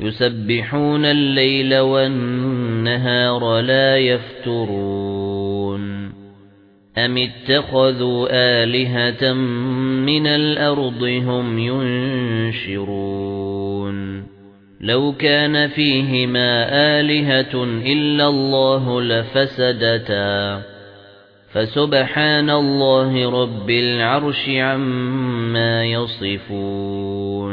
يُسَبِّحُونَ اللَّيْلَ وَالنَّهَارَ لَا يَفْتُرُونَ أَمِ اتَّخَذُوا آلِهَةً مِنَ الْأَرْضِ هُمْ يُنشِرُونَ لَوْ كَانَ فِيهِمَا آلِهَةٌ إِلَّا اللَّهُ لَفَسَدَتَا فَسُبْحَانَ اللَّهِ رَبِّ الْعَرْشِ عَمَّا يَصِفُونَ